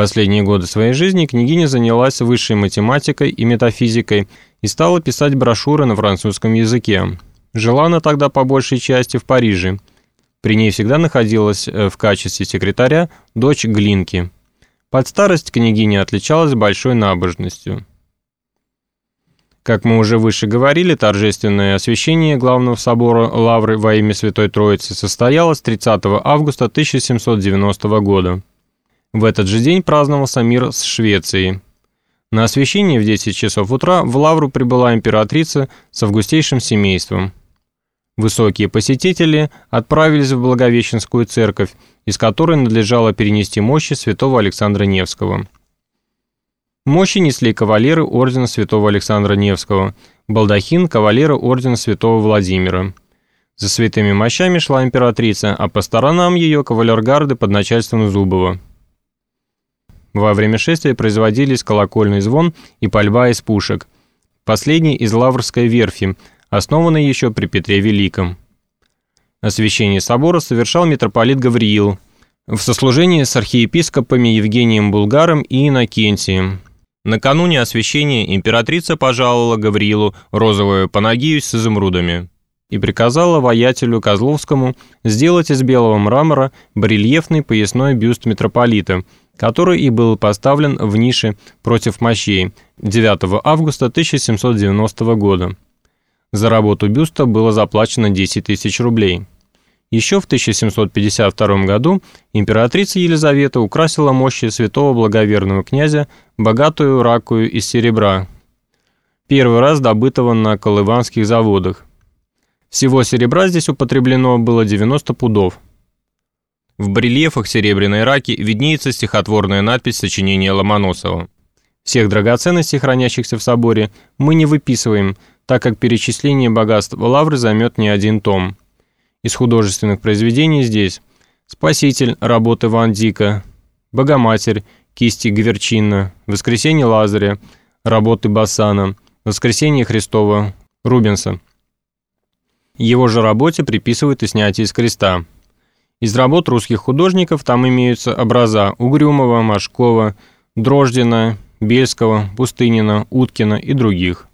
последние годы своей жизни княгиня занялась высшей математикой и метафизикой и стала писать брошюры на французском языке. Жила она тогда по большей части в Париже. При ней всегда находилась э, в качестве секретаря дочь Глинки. Под старость княгиня отличалась большой набожностью. Как мы уже выше говорили, торжественное освящение главного собора Лавры во имя Святой Троицы состоялось 30 августа 1790 года. В этот же день праздновался мир с Швецией. На освящение в 10 часов утра в Лавру прибыла императрица с августейшим семейством. Высокие посетители отправились в Благовещенскую церковь, из которой надлежало перенести мощи святого Александра Невского. Мощи несли кавалеры ордена святого Александра Невского, балдахин – кавалера ордена святого Владимира. За святыми мощами шла императрица, а по сторонам ее кавалергарды под начальством Зубова. Во время шествия производились колокольный звон и пальба из пушек. Последний из Лаврской верфи, основанной еще при Петре Великом. Освящение собора совершал митрополит Гавриил в сослужении с архиепископами Евгением Булгаром и Иннокентием. Накануне освящения императрица пожаловала Гавриилу розовую панагию с изумрудами и приказала воятелю Козловскому сделать из белого мрамора барельефный поясной бюст митрополита, который и был поставлен в нише против мощей 9 августа 1790 года. За работу бюста было заплачено 10 тысяч рублей. Еще в 1752 году императрица Елизавета украсила мощи святого благоверного князя богатую ракую из серебра, первый раз добытого на колыванских заводах. Всего серебра здесь употреблено было 90 пудов. В барельефах серебряной раки виднеется стихотворная надпись сочинения Ломоносова. Всех драгоценностей, хранящихся в соборе, мы не выписываем, так как перечисление богатств Лавры займет не один том. Из художественных произведений здесь «Спаситель» работы Ван Дика, «Богоматерь» кисти Гверчина, «Воскресенье Лазаря» работы Бассана, «Воскресенье Христова» Рубенса. Его же работе приписывают и снятие из креста. Из работ русских художников там имеются образа Угрюмова, Машкова, Дрождина, Бельского, Пустынина, Уткина и других.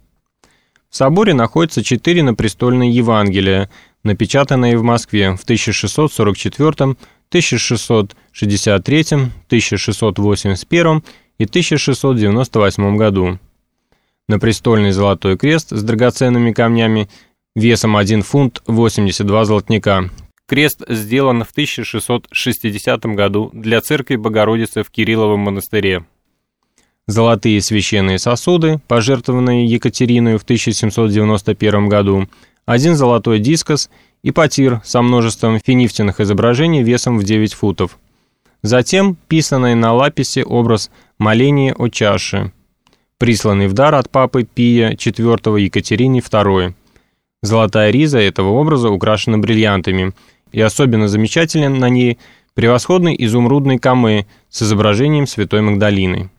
В соборе находятся четыре напрестольные Евангелия, напечатанные в Москве в 1644, 1663, 1681 и 1698 году. На престольный золотой крест с драгоценными камнями весом 1 фунт 82 золотника. Крест сделан в 1660 году для церкви Богородицы в Кирилловом монастыре. Золотые священные сосуды, пожертвованные Екатериной в 1791 году, один золотой дискос и потир со множеством финифтиных изображений весом в 9 футов. Затем писанный на лаписе образ моления о чаше, присланный в дар от папы Пия IV Екатерине II. Золотая риза этого образа украшена бриллиантами, и особенно замечателен на ней превосходный изумрудный камы с изображением Святой Магдалины.